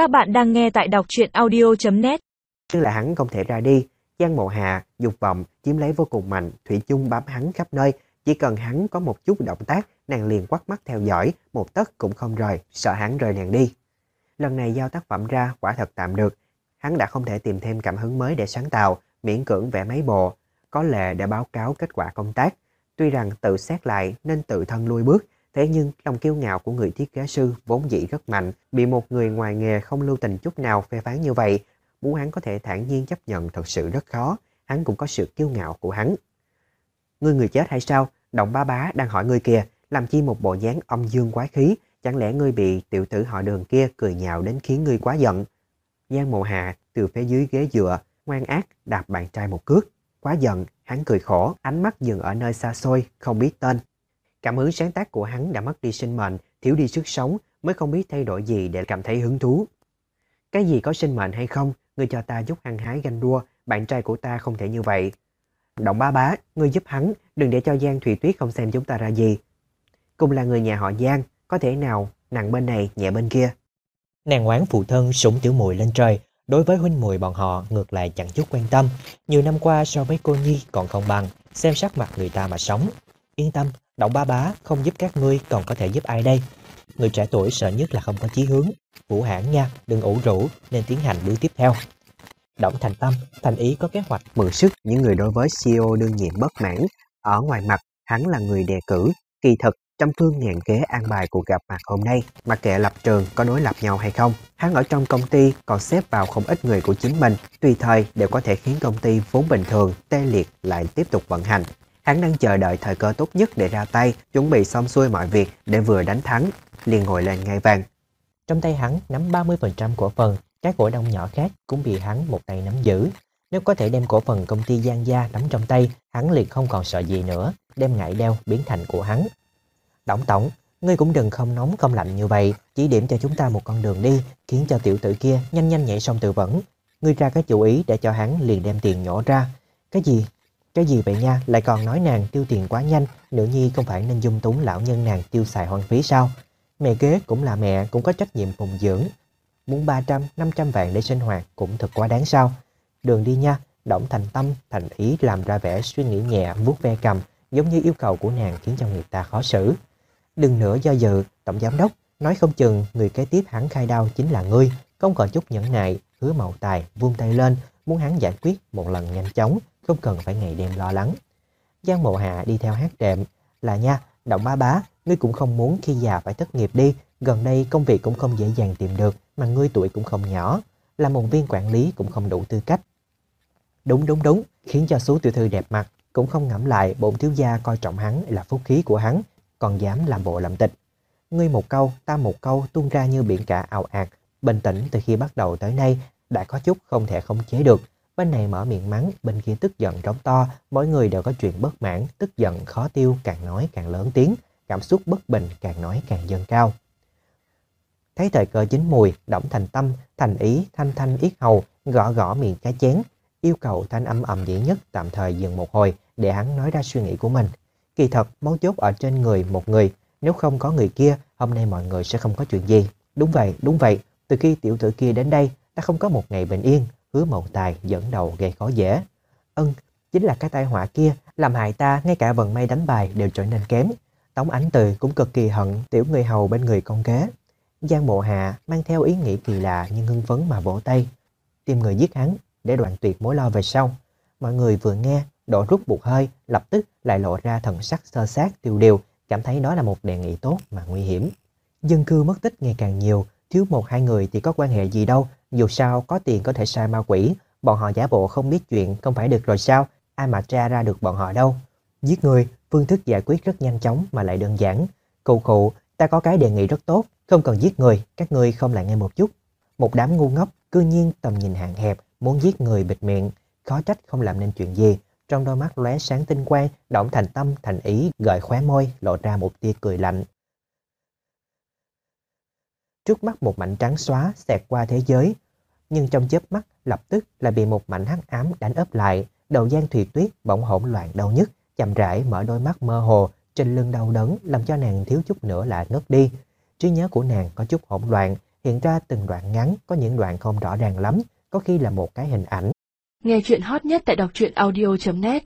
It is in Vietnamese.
Các bạn đang nghe tại đọc truyện audio.net Chứ là hắn không thể ra đi. Giang Mộ Hà, dục vọng, chiếm lấy vô cùng mạnh, Thủy chung bám hắn khắp nơi. Chỉ cần hắn có một chút động tác, nàng liền quắt mắt theo dõi, một tấc cũng không rời, sợ hắn rời nàng đi. Lần này giao tác phẩm ra quả thật tạm được. Hắn đã không thể tìm thêm cảm hứng mới để sáng tạo, miễn cưỡng vẽ mấy bộ, có lệ để báo cáo kết quả công tác. Tuy rằng tự xét lại nên tự thân lui bước, thế nhưng lòng kiêu ngạo của người thiết kế sư vốn dĩ rất mạnh, bị một người ngoài nghề không lưu tình chút nào phê phán như vậy, muốn hắn có thể thản nhiên chấp nhận thật sự rất khó, hắn cũng có sự kiêu ngạo của hắn. Ngươi người chết hay sao? Động ba bá đang hỏi ngươi kìa, làm chi một bộ dáng âm dương quái khí, chẳng lẽ ngươi bị tiểu tử họ đường kia cười nhạo đến khiến ngươi quá giận. Giang mộ hạ từ phía dưới ghế dựa, ngoan ác đạp bạn trai một cước. Quá giận, hắn cười khổ, ánh mắt dừng ở nơi xa xôi, không biết tên. Cảm hứng sáng tác của hắn đã mất đi sinh mệnh, thiếu đi sức sống, mới không biết thay đổi gì để cảm thấy hứng thú. Cái gì có sinh mệnh hay không, người cho ta giúp hăng hái ganh đua, bạn trai của ta không thể như vậy. Động ba bá, ngươi giúp hắn, đừng để cho Giang Thủy Tuyết không xem chúng ta ra gì. Cùng là người nhà họ Giang, có thể nào nặng bên này nhẹ bên kia. Nàng quán phụ thân sủng tiểu mùi lên trời, đối với huynh muội bọn họ ngược lại chẳng chút quan tâm. Nhiều năm qua so với cô Nhi còn không bằng, xem sắc mặt người ta mà sống. Yên tâm, động ba bá không giúp các ngươi còn có thể giúp ai đây. Người trẻ tuổi sợ nhất là không có chí hướng. Vũ hãn nha, đừng ủ rũ nên tiến hành bước tiếp theo. Động thành tâm, thành ý có kế hoạch mượn sức những người đối với CEO đương nhiệm bất mãn. Ở ngoài mặt, hắn là người đề cử, kỳ thực trăm phương ngàn kế an bài cuộc gặp mặt hôm nay, mặc kệ lập trường có đối lập nhau hay không. Hắn ở trong công ty còn xếp vào không ít người của chính mình, tùy thời đều có thể khiến công ty vốn bình thường, tê liệt lại tiếp tục vận hành. Hắn đang chờ đợi thời cơ tốt nhất để ra tay, chuẩn bị xong xuôi mọi việc để vừa đánh thắng, liền ngồi lên ngai vàng. Trong tay hắn nắm 30% cổ phần, các cổ đông nhỏ khác cũng bị hắn một tay nắm giữ. Nếu có thể đem cổ phần công ty Giang Gia nắm trong tay, hắn liền không còn sợ gì nữa, đem ngại đeo biến thành của hắn. Tổng tổng, ngươi cũng đừng không nóng không lạnh như vậy, chỉ điểm cho chúng ta một con đường đi, khiến cho tiểu tử kia nhanh nhanh nhảy xong tự vẫn. Ngươi ra cái chủ ý để cho hắn liền đem tiền nhổ ra. Cái gì? Cái gì vậy nha, lại còn nói nàng tiêu tiền quá nhanh, nữ nhi không phải nên dung túng lão nhân nàng tiêu xài hoang phí sao? Mẹ kế cũng là mẹ, cũng có trách nhiệm phụng dưỡng. Muốn 300, 500 vạn để sinh hoạt cũng thật quá đáng sao? Đường đi nha, động thành tâm, thành ý làm ra vẻ suy nghĩ nhẹ, vuốt ve cầm, giống như yêu cầu của nàng khiến cho người ta khó xử. Đừng nữa do dự, tổng giám đốc, nói không chừng người kế tiếp hẳn khai đao chính là ngươi, không còn chút nhẫn nại, hứa mậu tài, vung tay lên, muốn hắn giải quyết một lần nhanh chóng, không cần phải ngày đêm lo lắng. Giang Mộ Hạ đi theo hát đệm, là nha, động ba bá, ngươi cũng không muốn khi già phải thất nghiệp đi, gần đây công việc cũng không dễ dàng tìm được, mà ngươi tuổi cũng không nhỏ, là một viên quản lý cũng không đủ tư cách. Đúng đúng đúng, khiến cho số tiểu thư đẹp mặt, cũng không ngẫm lại bổn thiếu gia coi trọng hắn là phúc khí của hắn, còn dám làm bộ làm tịch. Ngươi một câu, ta một câu tuôn ra như biển cả ào ạt, bình tĩnh từ khi bắt đầu tới nay đã có chút không thể khống chế được. Bên này mở miệng mắng, bên kia tức giận trống to, mỗi người đều có chuyện bất mãn, tức giận khó tiêu, càng nói càng lớn tiếng, cảm xúc bất bình càng nói càng dâng cao. Thấy thời cơ chín mùi, động thành tâm, thành ý, thanh thanh yết hầu, gõ gõ miệng cá chén, yêu cầu thanh âm ầm dĩ nhất tạm thời dừng một hồi để hắn nói ra suy nghĩ của mình. Kỳ thật, mấu chốt ở trên người một người, nếu không có người kia, hôm nay mọi người sẽ không có chuyện gì. Đúng vậy, đúng vậy, từ khi tiểu tử kia đến đây, ta không có một ngày bình yên, hứa mậu tài dẫn đầu gây khó dễ. Ân, chính là cái tai họa kia, làm hại ta ngay cả vận may đánh bài đều trở nên kém. Tống ánh từ cũng cực kỳ hận tiểu người hầu bên người con kế. Giang Bộ Hạ mang theo ý nghĩ kỳ lạ nhưng hưng phấn mà vỗ tay. Tìm người giết hắn để đoạn tuyệt mối lo về sau. Mọi người vừa nghe Độ rút buộc hơi, lập tức lại lộ ra thần sắc sơ sát tiêu điều, cảm thấy đó là một đề nghị tốt mà nguy hiểm. Dân cư mất tích ngày càng nhiều, thiếu một hai người thì có quan hệ gì đâu, dù sao có tiền có thể sai ma quỷ, bọn họ giả bộ không biết chuyện không phải được rồi sao, ai mà tra ra được bọn họ đâu. Giết người, phương thức giải quyết rất nhanh chóng mà lại đơn giản. Cụ cụ, ta có cái đề nghị rất tốt, không cần giết người, các ngươi không lại nghe một chút. Một đám ngu ngốc, cư nhiên tầm nhìn hạn hẹp, muốn giết người bịt miệng, khó trách không làm nên chuyện gì. Trong đôi mắt lóe sáng tinh quang, động thành tâm, thành ý, gợi khóe môi, lộ ra một tia cười lạnh. Trước mắt một mảnh trắng xóa xẹt qua thế giới, nhưng trong chớp mắt lập tức là bị một mảnh hắc ám đánh ấp lại, đầu gian thủy tuyết bỗng hỗn loạn đau nhức, chậm rãi mở đôi mắt mơ hồ, trên lưng đau đớn làm cho nàng thiếu chút nữa là ngất đi. Trí nhớ của nàng có chút hỗn loạn, hiện ra từng đoạn ngắn, có những đoạn không rõ ràng lắm, có khi là một cái hình ảnh. Nghe chuyện hot nhất tại đọc truyện audio.net